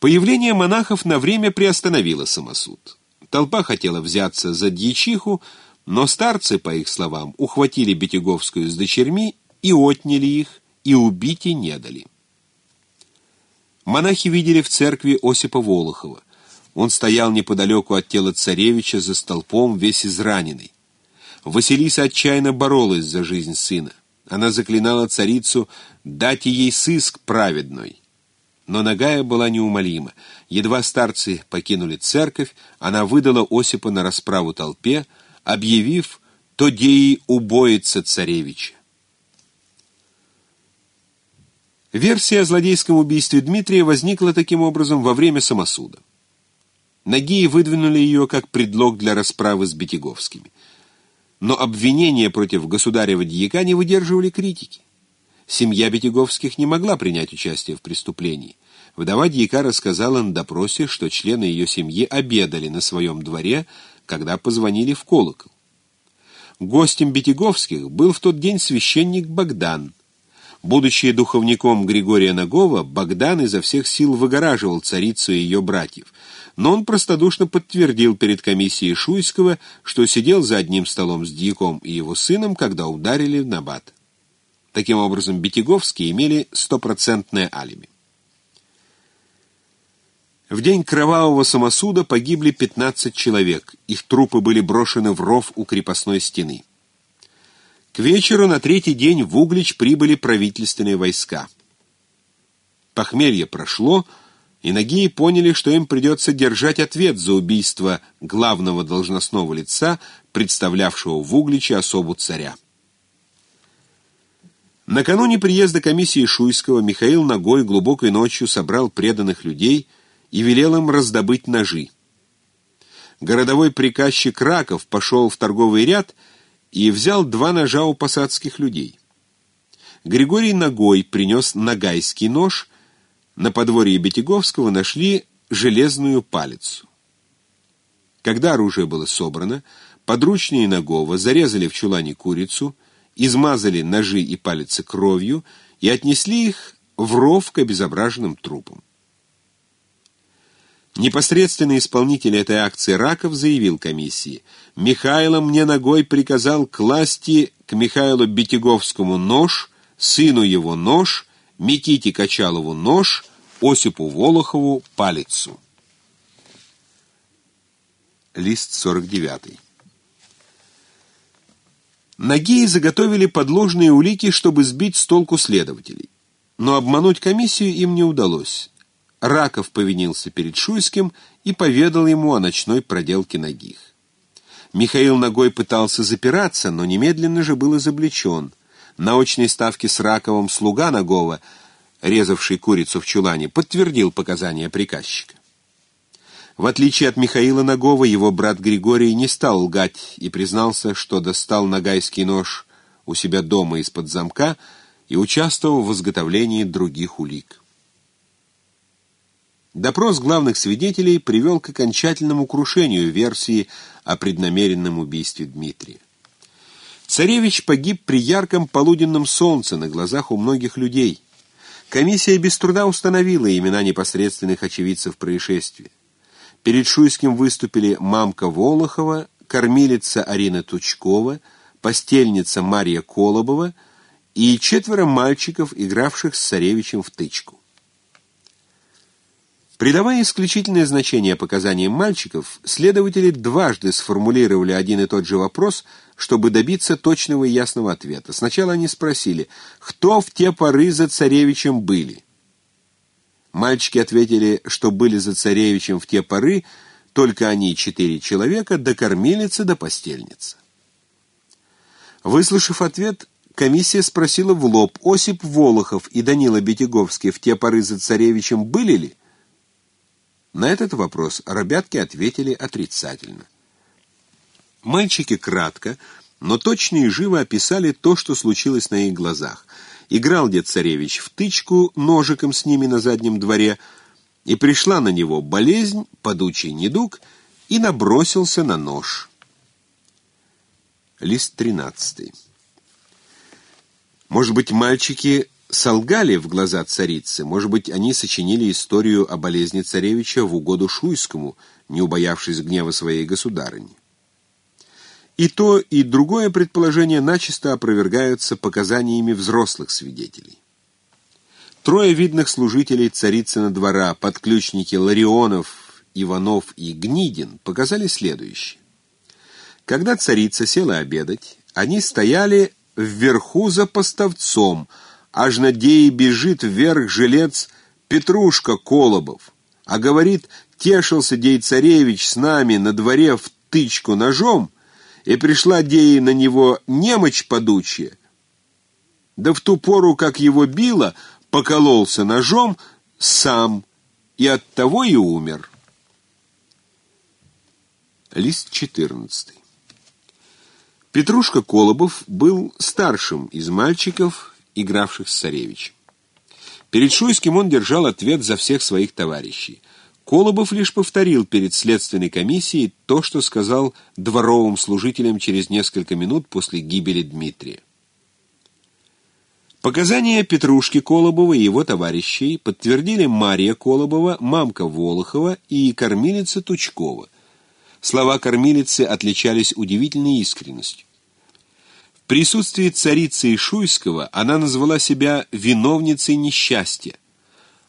Появление монахов на время приостановило самосуд. Толпа хотела взяться за дьячиху, но старцы, по их словам, ухватили Бетяговскую с дочерьми и отняли их, и убить и не дали. Монахи видели в церкви Осипа Волохова. Он стоял неподалеку от тела царевича за столпом, весь израненный. Василиса отчаянно боролась за жизнь сына. Она заклинала царицу дать ей сыск праведной. Но Нагая была неумолима. Едва старцы покинули церковь, она выдала Осипа на расправу толпе, объявив «то деи убоится царевича». Версия о злодейском убийстве Дмитрия возникла таким образом во время самосуда. Нагии выдвинули ее как предлог для расправы с Бетяговскими. Но обвинения против государева дьяка не выдерживали критики. Семья Бетяговских не могла принять участие в преступлении. Вдова дьяка рассказала на допросе, что члены ее семьи обедали на своем дворе, когда позвонили в колокол. Гостем Бетяговских был в тот день священник Богдан. Будучи духовником Григория Нагова, Богдан изо всех сил выгораживал царицу и ее братьев, но он простодушно подтвердил перед комиссией Шуйского, что сидел за одним столом с дьяком и его сыном, когда ударили в набат. Таким образом, Бетяговские имели стопроцентное алиби. В день кровавого самосуда погибли 15 человек. Их трупы были брошены в ров у крепостной стены. К вечеру на третий день в Углич прибыли правительственные войска. Похмелье прошло, и Нагии поняли, что им придется держать ответ за убийство главного должностного лица, представлявшего в Угличе особу царя. Накануне приезда комиссии Шуйского Михаил Ногой глубокой ночью собрал преданных людей и велел им раздобыть ножи. Городовой приказчик Раков пошел в торговый ряд и взял два ножа у посадских людей. Григорий Ногой принес нагайский нож, на подворье Бетяговского нашли железную палицу. Когда оружие было собрано, подручные Нагова зарезали в чулане курицу, измазали ножи и палицы кровью и отнесли их в ров к обезображенным трупам. Непосредственный исполнитель этой акции Раков заявил комиссии, «Михайло мне ногой приказал класти к Михаилу Бетяговскому нож, сыну его нож, Миките Качалову нож, Осипу Волохову палицу». Лист 49. Нагии заготовили подложные улики, чтобы сбить с толку следователей. Но обмануть комиссию им не удалось. Раков повинился перед Шуйским и поведал ему о ночной проделке Нагих. Михаил Ногой пытался запираться, но немедленно же был изобличен. На очной ставке с Раковым слуга Нагова, резавший курицу в чулане, подтвердил показания приказчика. В отличие от Михаила Нагова, его брат Григорий не стал лгать и признался, что достал нагайский нож у себя дома из-под замка и участвовал в изготовлении других улик. Допрос главных свидетелей привел к окончательному крушению версии о преднамеренном убийстве Дмитрия. Царевич погиб при ярком полуденном солнце на глазах у многих людей. Комиссия без труда установила имена непосредственных очевидцев происшествия. Перед Шуйским выступили мамка Волохова, кормилица Арина Тучкова, постельница Марья Колобова и четверо мальчиков, игравших с царевичем в тычку. Придавая исключительное значение показаниям мальчиков, следователи дважды сформулировали один и тот же вопрос, чтобы добиться точного и ясного ответа. Сначала они спросили, кто в те поры за царевичем были. Мальчики ответили, что были за царевичем в те поры только они четыре человека, до кормилица, до постельница. Выслушав ответ, комиссия спросила в лоб, Осип Волохов и Данила Бетяговский в те поры за царевичем были ли? На этот вопрос ребятки ответили отрицательно. Мальчики кратко, но точно и живо описали то, что случилось на их глазах. Играл дед царевич в тычку ножиком с ними на заднем дворе, и пришла на него болезнь, подучий недуг, и набросился на нож. Лист тринадцатый. Может быть, мальчики солгали в глаза царицы, может быть, они сочинили историю о болезни царевича в угоду Шуйскому, не убоявшись гнева своей государыни. И то, и другое предположение начисто опровергаются показаниями взрослых свидетелей. Трое видных служителей царицына двора, подключники Ларионов, Иванов и Гнидин, показали следующее. Когда царица села обедать, они стояли вверху за поставцом, аж на надеи бежит вверх жилец Петрушка Колобов, а говорит, тешился дей царевич с нами на дворе в тычку ножом, и пришла Деи на него немочь подучья. Да в ту пору, как его било, покололся ножом сам, и от того и умер. Лист 14. Петрушка Колобов был старшим из мальчиков, игравших с царевичем. Перед Шуйским он держал ответ за всех своих товарищей. Колобов лишь повторил перед следственной комиссией то, что сказал дворовым служителям через несколько минут после гибели Дмитрия. Показания Петрушки Колобова и его товарищей подтвердили Мария Колобова, мамка Волохова и кормилица Тучкова. Слова кормилицы отличались удивительной искренностью. В присутствии царицы Ишуйского она назвала себя виновницей несчастья,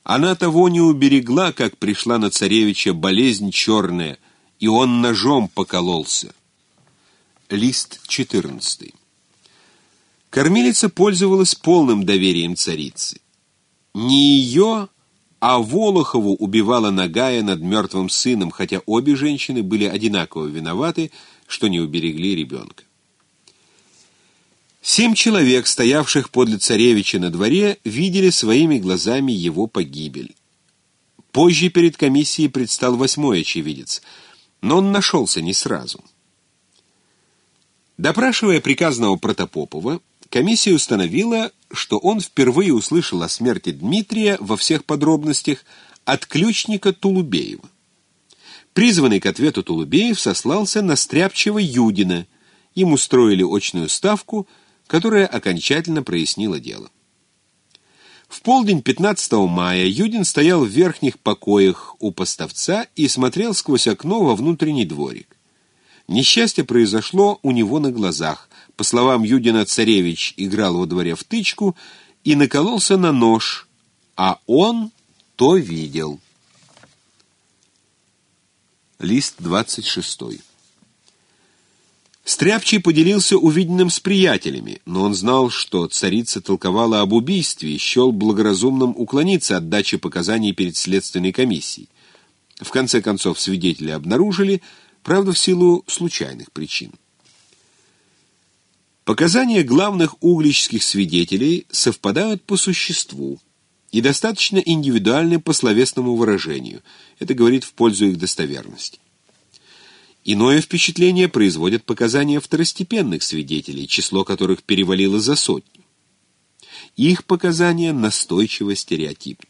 она того не уберегла, как пришла на царевича болезнь черная, и он ножом покололся. Лист 14. Кормилица пользовалась полным доверием царицы. Не ее, а Волохову убивала Нагая над мертвым сыном, хотя обе женщины были одинаково виноваты, что не уберегли ребенка. Семь человек, стоявших подле царевича на дворе, видели своими глазами его погибель. Позже перед комиссией предстал восьмой очевидец, но он нашелся не сразу. Допрашивая приказного Протопопова, комиссия установила, что он впервые услышал о смерти Дмитрия во всех подробностях от ключника Тулубеева. Призванный к ответу Тулубеев сослался на стряпчего Юдина, им устроили очную ставку – которая окончательно прояснила дело. В полдень 15 мая Юдин стоял в верхних покоях у поставца и смотрел сквозь окно во внутренний дворик. Несчастье произошло у него на глазах. По словам Юдина, царевич играл во дворе в тычку и накололся на нож, а он то видел. Лист 26. Стряпчий поделился увиденным с приятелями, но он знал, что царица толковала об убийстве и счел благоразумным уклониться от дачи показаний перед следственной комиссией. В конце концов, свидетели обнаружили, правда, в силу случайных причин. Показания главных углических свидетелей совпадают по существу и достаточно индивидуальны по словесному выражению. Это говорит в пользу их достоверности. Иное впечатление производят показания второстепенных свидетелей, число которых перевалило за сотню. Их показания настойчиво стереотипны.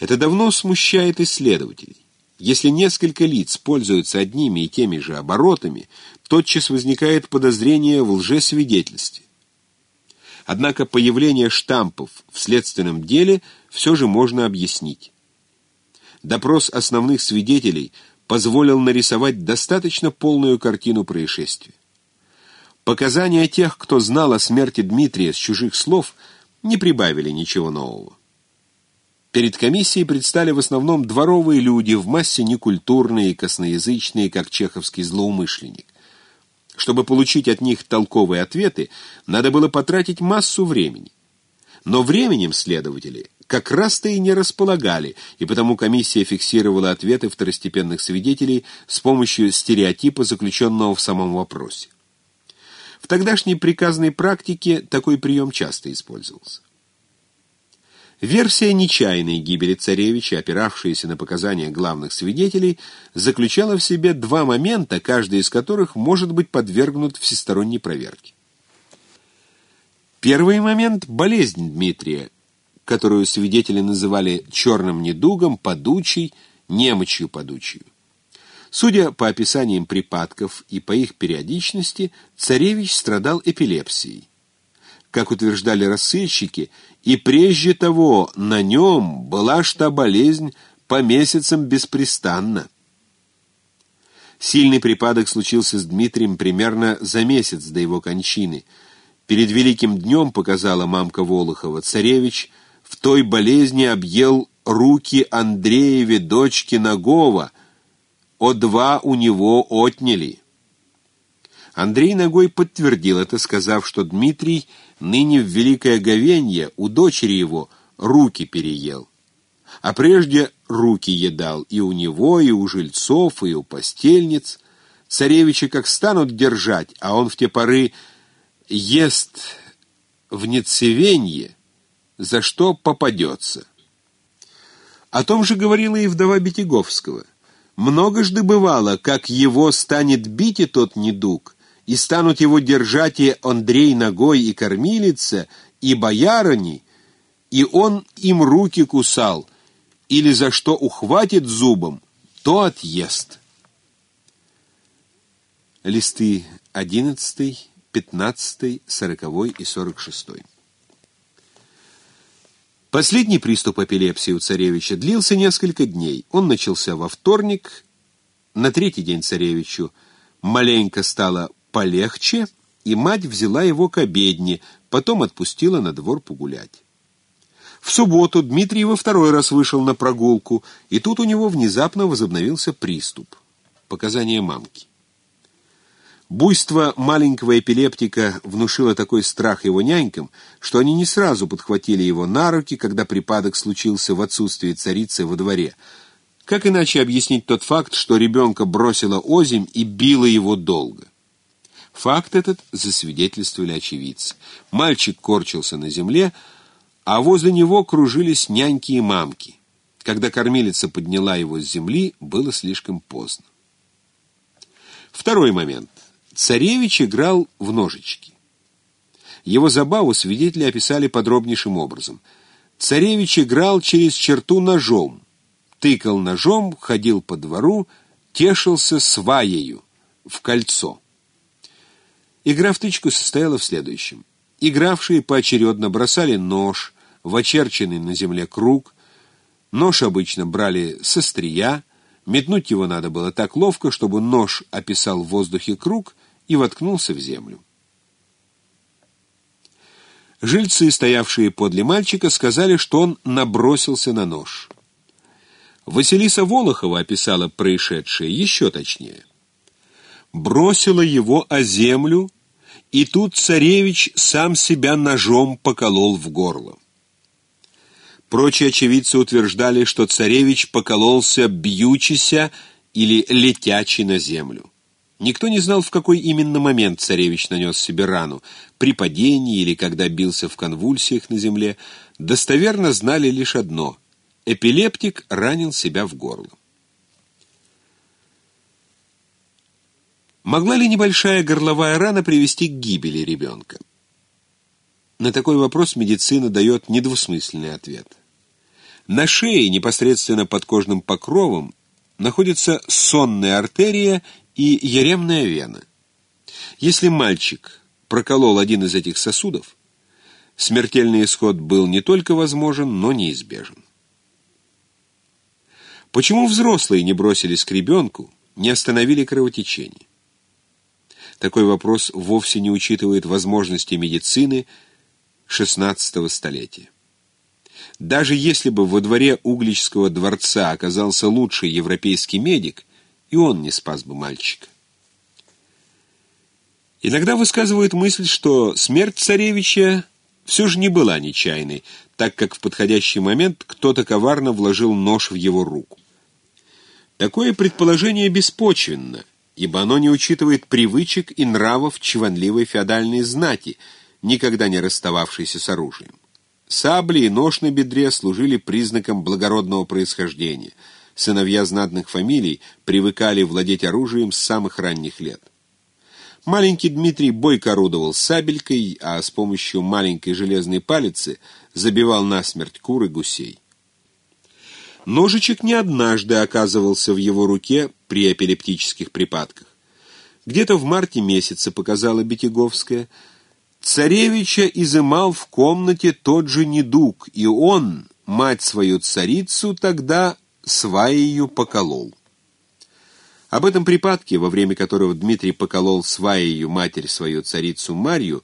Это давно смущает исследователей. Если несколько лиц пользуются одними и теми же оборотами, тотчас возникает подозрение в лжесвидетельстве. Однако появление штампов в следственном деле все же можно объяснить. Допрос основных свидетелей – позволил нарисовать достаточно полную картину происшествия. Показания тех, кто знал о смерти Дмитрия с чужих слов, не прибавили ничего нового. Перед комиссией предстали в основном дворовые люди, в массе некультурные и косноязычные, как чеховский злоумышленник. Чтобы получить от них толковые ответы, надо было потратить массу времени. Но временем следователи как раз-то и не располагали, и потому комиссия фиксировала ответы второстепенных свидетелей с помощью стереотипа, заключенного в самом вопросе. В тогдашней приказной практике такой прием часто использовался. Версия нечаянной гибели царевича, опиравшаяся на показания главных свидетелей, заключала в себе два момента, каждый из которых может быть подвергнут всесторонней проверке. Первый момент – болезнь Дмитрия, которую свидетели называли черным недугом, подучей, немочью подучью. Судя по описаниям припадков и по их периодичности, царевич страдал эпилепсией. как утверждали рассыльщики, и прежде того на нем была что болезнь по месяцам беспрестанно. Сильный припадок случился с Дмитрием примерно за месяц до его кончины. Перед Великим днем, показала мамка Волохова, царевич в той болезни объел руки Андрееве, дочки Нагова, о два у него отняли. Андрей Ногой подтвердил это, сказав, что Дмитрий ныне в Великое Говенье у дочери его руки переел. А прежде руки едал и у него, и у жильцов, и у постельниц. Царевичи как станут держать, а он в те поры ест в нецевенье, за что попадется. О том же говорила и вдова Бетяговского. Многожды бывало, как его станет бить и тот недуг, и станут его держать и Андрей ногой, и кормилица, и боярыни, и он им руки кусал, или за что ухватит зубом, то отъест. Листы 11, 15, 40 и 46. Последний приступ эпилепсии у царевича длился несколько дней. Он начался во вторник, на третий день царевичу маленько стало полегче, и мать взяла его к обедне, потом отпустила на двор погулять. В субботу Дмитрий во второй раз вышел на прогулку, и тут у него внезапно возобновился приступ. Показания мамки. Буйство маленького эпилептика внушило такой страх его нянькам, что они не сразу подхватили его на руки, когда припадок случился в отсутствии царицы во дворе. Как иначе объяснить тот факт, что ребенка бросила озимь и била его долго? Факт этот засвидетельствовали очевидцы. Мальчик корчился на земле, а возле него кружились няньки и мамки. Когда кормилица подняла его с земли, было слишком поздно. Второй момент. Царевич играл в ножички. Его забаву свидетели описали подробнейшим образом. Царевич играл через черту ножом, тыкал ножом, ходил по двору, тешился сваею в кольцо. Игра в тычку состояла в следующем. Игравшие поочередно бросали нож в очерченный на земле круг. Нож обычно брали со стрия, метнуть его надо было так ловко, чтобы нож описал в воздухе круг и воткнулся в землю. Жильцы, стоявшие подле мальчика, сказали, что он набросился на нож. Василиса Волохова описала происшедшее еще точнее. Бросила его о землю, и тут царевич сам себя ножом поколол в горло. Прочие очевидцы утверждали, что царевич покололся бьючися или летячий на землю. Никто не знал, в какой именно момент царевич нанес себе рану, при падении или когда бился в конвульсиях на земле. Достоверно знали лишь одно — эпилептик ранил себя в горло. Могла ли небольшая горловая рана привести к гибели ребенка? На такой вопрос медицина дает недвусмысленный ответ. На шее, непосредственно под кожным покровом, находится сонная артерия и яремная вена. Если мальчик проколол один из этих сосудов, смертельный исход был не только возможен, но неизбежен. Почему взрослые не бросились к ребенку, не остановили кровотечение? Такой вопрос вовсе не учитывает возможности медицины XVI столетия. Даже если бы во дворе Угличского дворца оказался лучший европейский медик, и он не спас бы мальчика. Иногда высказывают мысль, что смерть царевича все же не была нечаянной, так как в подходящий момент кто-то коварно вложил нож в его руку. Такое предположение беспочвенно, ибо оно не учитывает привычек и нравов чванливой феодальной знати, никогда не расстававшейся с оружием. Сабли и нож на бедре служили признаком благородного происхождения. Сыновья знатных фамилий привыкали владеть оружием с самых ранних лет. Маленький Дмитрий бойко орудовал сабелькой, а с помощью маленькой железной палицы забивал насмерть кур и гусей. Ножичек не однажды оказывался в его руке при эпилептических припадках. Где-то в марте месяце, показала Бетяговская, Царевича изымал в комнате тот же недуг, и он, мать свою царицу, тогда сваею поколол. Об этом припадке, во время которого Дмитрий поколол сваею матерь свою царицу Марью,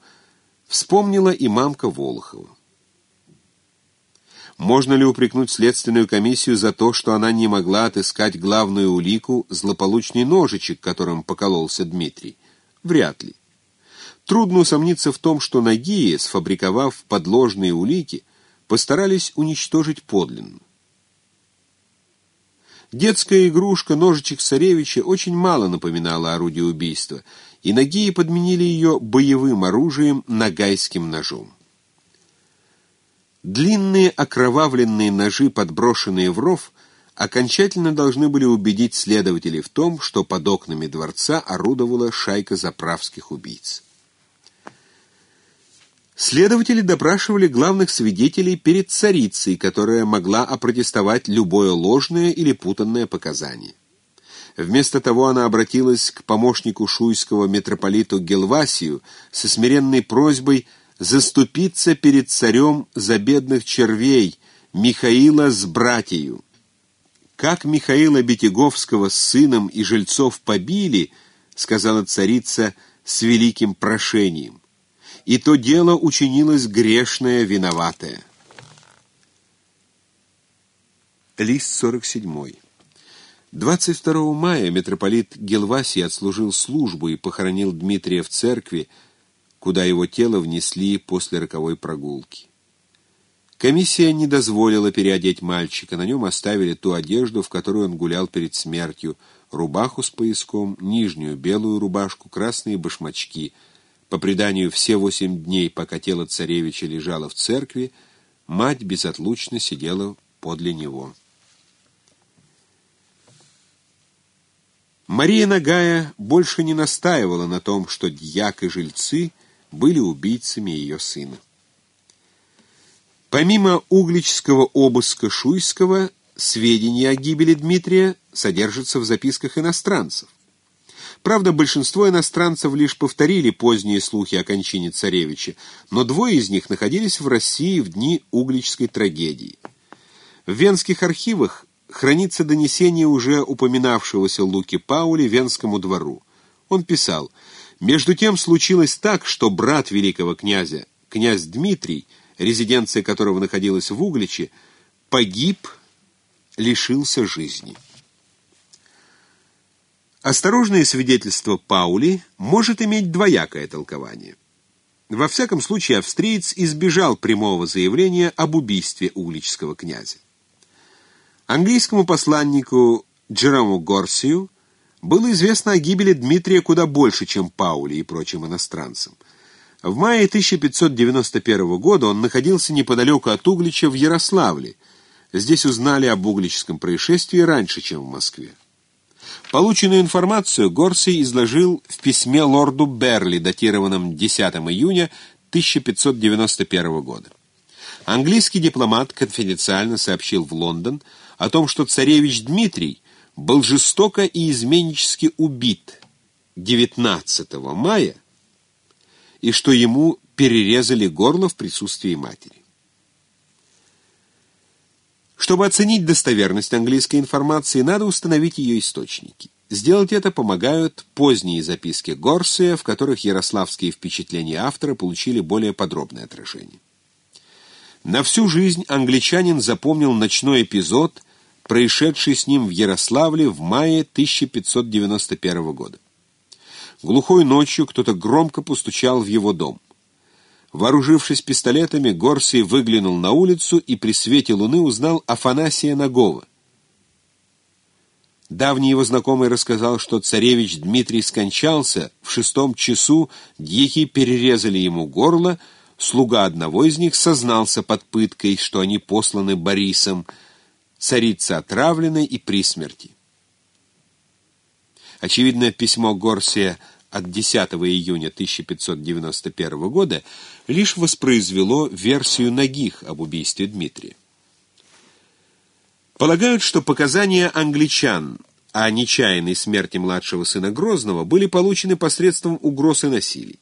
вспомнила и мамка Волохова. Можно ли упрекнуть следственную комиссию за то, что она не могла отыскать главную улику злополучный ножичек, которым покололся Дмитрий? Вряд ли. Трудно усомниться в том, что Нагии, сфабриковав подложные улики, постарались уничтожить подлинную. Детская игрушка ножичек царевича очень мало напоминала орудие убийства, и Нагии подменили ее боевым оружием нагайским ножом. Длинные окровавленные ножи, подброшенные в ров, окончательно должны были убедить следователей в том, что под окнами дворца орудовала шайка заправских убийц. Следователи допрашивали главных свидетелей перед царицей, которая могла опротестовать любое ложное или путанное показание. Вместо того она обратилась к помощнику шуйского митрополиту Гелвасию со смиренной просьбой заступиться перед царем за бедных червей Михаила с братью. Как Михаила Бетяговского с сыном и жильцов побили, сказала царица с великим прошением и то дело учинилось грешное, виноватое. Лист 47. 22 мая митрополит Гелвасий отслужил службу и похоронил Дмитрия в церкви, куда его тело внесли после роковой прогулки. Комиссия не дозволила переодеть мальчика, на нем оставили ту одежду, в которой он гулял перед смертью, рубаху с пояском, нижнюю белую рубашку, красные башмачки — по преданию, все восемь дней, пока тело царевича лежало в церкви, мать безотлучно сидела подле него. Мария Нагая больше не настаивала на том, что дьяк и жильцы были убийцами ее сына. Помимо угличского обыска Шуйского, сведения о гибели Дмитрия содержатся в записках иностранцев. Правда, большинство иностранцев лишь повторили поздние слухи о кончине царевича, но двое из них находились в России в дни Угличской трагедии. В венских архивах хранится донесение уже упоминавшегося Луки Паули Венскому двору. Он писал, «Между тем случилось так, что брат великого князя, князь Дмитрий, резиденция которого находилась в Угличе, погиб, лишился жизни». Осторожное свидетельство Паули может иметь двоякое толкование. Во всяком случае, австриец избежал прямого заявления об убийстве уличского князя. Английскому посланнику Джерому Горсию было известно о гибели Дмитрия куда больше, чем Паули и прочим иностранцам. В мае 1591 года он находился неподалеку от Углича в Ярославле. Здесь узнали об угличском происшествии раньше, чем в Москве. Полученную информацию Горсий изложил в письме лорду Берли, датированном 10 июня 1591 года. Английский дипломат конфиденциально сообщил в Лондон о том, что царевич Дмитрий был жестоко и изменнически убит 19 мая и что ему перерезали горло в присутствии матери. Чтобы оценить достоверность английской информации, надо установить ее источники. Сделать это помогают поздние записки Горсия, в которых ярославские впечатления автора получили более подробное отражение. На всю жизнь англичанин запомнил ночной эпизод, происшедший с ним в Ярославле в мае 1591 года. Глухой ночью кто-то громко постучал в его дом. Вооружившись пистолетами, Горсий выглянул на улицу и при свете луны узнал Афанасия Нагова. Давний его знакомый рассказал, что царевич Дмитрий скончался, в шестом часу дьяки перерезали ему горло, слуга одного из них сознался под пыткой, что они посланы Борисом, царица отравлена и при смерти. Очевидно, письмо Горсия от 10 июня 1591 года лишь воспроизвело версию Нагих об убийстве Дмитрия. Полагают, что показания англичан о нечаянной смерти младшего сына Грозного были получены посредством угроз и насилий.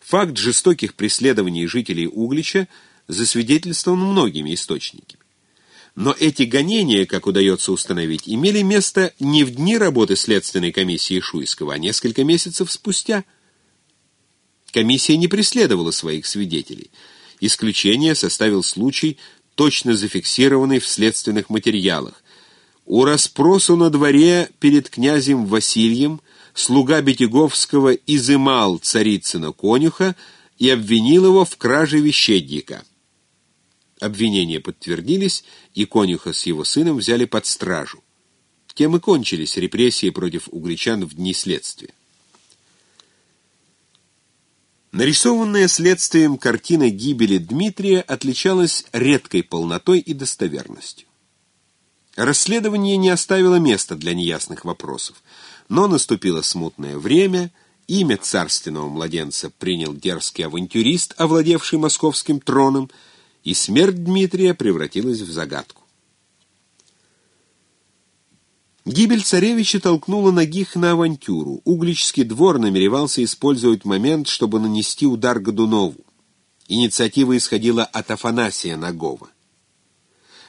Факт жестоких преследований жителей Углича засвидетельствован многими источниками. Но эти гонения, как удается установить, имели место не в дни работы Следственной комиссии Шуйского, а несколько месяцев спустя. Комиссия не преследовала своих свидетелей. Исключение составил случай, точно зафиксированный в следственных материалах. У расспросу на дворе перед князем Васильем слуга Бетяговского изымал царицына конюха и обвинил его в краже вещедника. Обвинения подтвердились, и конюха с его сыном взяли под стражу. Тем и кончились репрессии против угречан в дни следствия. Нарисованная следствием картина гибели Дмитрия отличалась редкой полнотой и достоверностью. Расследование не оставило места для неясных вопросов, но наступило смутное время, имя царственного младенца принял дерзкий авантюрист, овладевший московским троном, и смерть Дмитрия превратилась в загадку. Гибель царевича толкнула Нагих на авантюру. Угличский двор намеревался использовать момент, чтобы нанести удар Годунову. Инициатива исходила от Афанасия Нагова.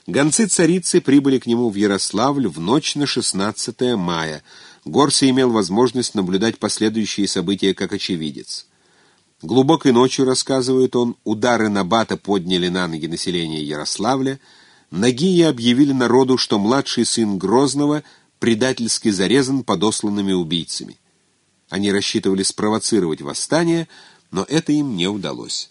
Гонцы царицы прибыли к нему в Ярославль в ночь на 16 мая. Горси имел возможность наблюдать последующие события как очевидец. Глубокой ночью, рассказывает он, удары Набата подняли на ноги население Ярославля, Нагии объявили народу, что младший сын Грозного предательски зарезан подосланными убийцами. Они рассчитывали спровоцировать восстание, но это им не удалось.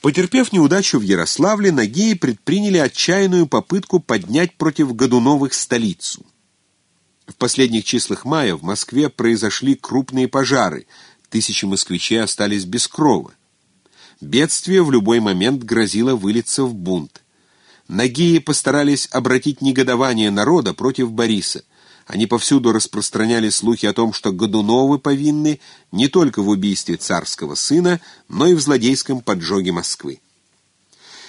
Потерпев неудачу в Ярославле, Нагии предприняли отчаянную попытку поднять против Годуновых столицу. В последних числах мая в Москве произошли крупные пожары, тысячи москвичей остались без крова. Бедствие в любой момент грозило вылиться в бунт. Нагии постарались обратить негодование народа против Бориса. Они повсюду распространяли слухи о том, что Годуновы повинны не только в убийстве царского сына, но и в злодейском поджоге Москвы.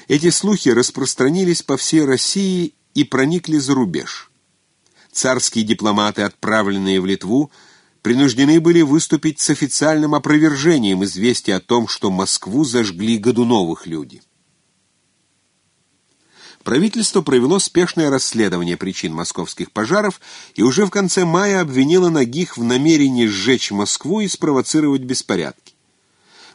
Эти слухи распространились по всей России и проникли за рубеж царские дипломаты, отправленные в Литву, принуждены были выступить с официальным опровержением известия о том, что Москву зажгли Годуновых люди. Правительство провело спешное расследование причин московских пожаров и уже в конце мая обвинило Нагих в намерении сжечь Москву и спровоцировать беспорядки.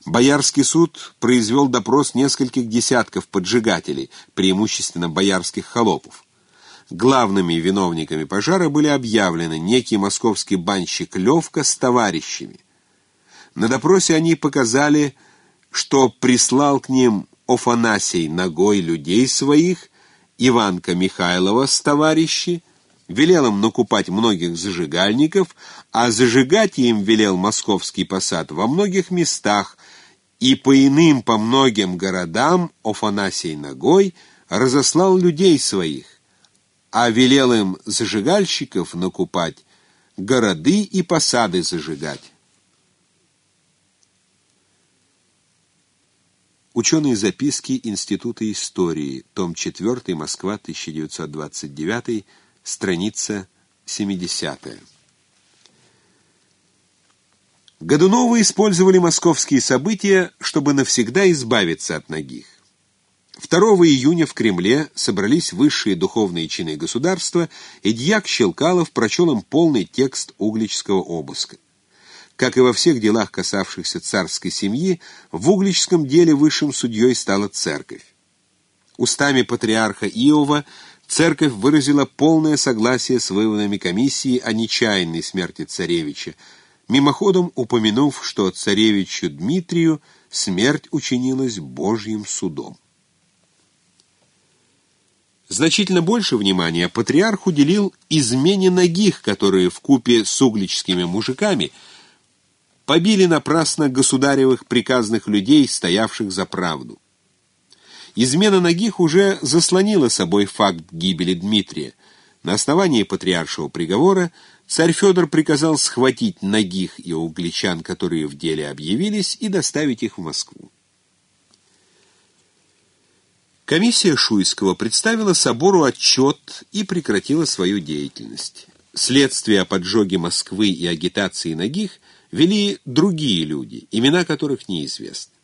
Боярский суд произвел допрос нескольких десятков поджигателей, преимущественно боярских холопов. Главными виновниками пожара были объявлены некий московский банщик Левка с товарищами. На допросе они показали, что прислал к ним Офанасий ногой людей своих, Иванка Михайлова с товарищи, велел им накупать многих зажигальников, а зажигать им велел московский посад во многих местах, и по иным, по многим городам Офанасий ногой разослал людей своих а велел им зажигальщиков накупать, городы и посады зажигать. Ученые записки Института истории, том 4, Москва, 1929, страница 70. Годуновы использовали московские события, чтобы навсегда избавиться от ногих. 2 июня в Кремле собрались высшие духовные чины государства, и дьяк Щелкалов прочел им полный текст угличского обыска. Как и во всех делах, касавшихся царской семьи, в угличском деле высшим судьей стала церковь. Устами патриарха Иова церковь выразила полное согласие с выводами комиссии о нечаянной смерти царевича, мимоходом упомянув, что царевичу Дмитрию смерть учинилась Божьим судом. Значительно больше внимания патриарх уделил измене ногих, которые в купе с угличскими мужиками побили напрасно государевых приказных людей, стоявших за правду. Измена ногих уже заслонила собой факт гибели Дмитрия. На основании патриаршего приговора царь Федор приказал схватить ногих и угличан, которые в деле объявились, и доставить их в Москву. Комиссия Шуйского представила собору отчет и прекратила свою деятельность. Следствие о поджоге Москвы и агитации ногих вели другие люди, имена которых неизвестны.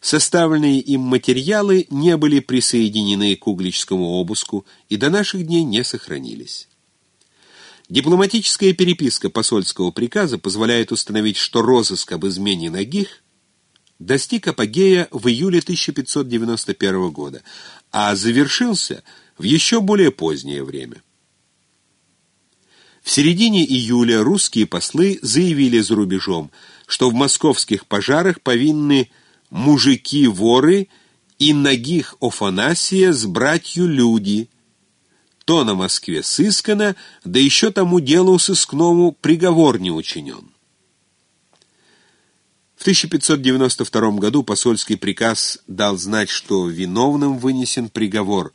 Составленные им материалы не были присоединены к угличскому обыску и до наших дней не сохранились. Дипломатическая переписка посольского приказа позволяет установить, что розыск об измене Нагих достиг апогея в июле 1591 года, а завершился в еще более позднее время. В середине июля русские послы заявили за рубежом, что в московских пожарах повинны мужики-воры и Нагих Офанасия с братью люди – то на Москве сыскано, да еще тому делу сыскному приговор не учинен. В 1592 году посольский приказ дал знать, что виновным вынесен приговор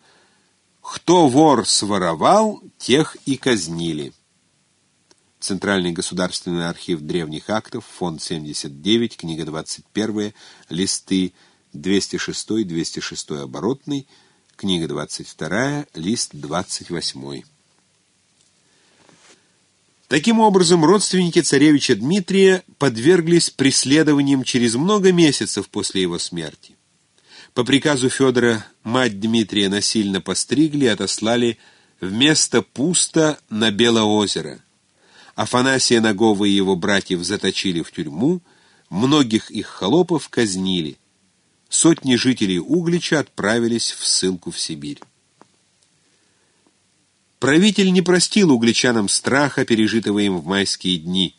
«Кто вор своровал, тех и казнили». Центральный государственный архив древних актов, фонд 79, книга 21, листы 206-206 оборотный, Книга 22, лист 28. Таким образом, родственники царевича Дмитрия подверглись преследованиям через много месяцев после его смерти. По приказу Федора мать Дмитрия насильно постригли и отослали в место пусто на Белоозеро. Афанасия Нагова и его братьев заточили в тюрьму, многих их холопов казнили сотни жителей Углича отправились в ссылку в Сибирь. Правитель не простил угличанам страха, пережитого им в майские дни.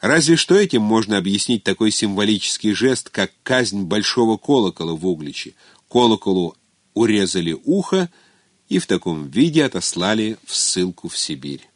Разве что этим можно объяснить такой символический жест, как казнь большого колокола в Угличе. Колоколу урезали ухо и в таком виде отослали в ссылку в Сибирь.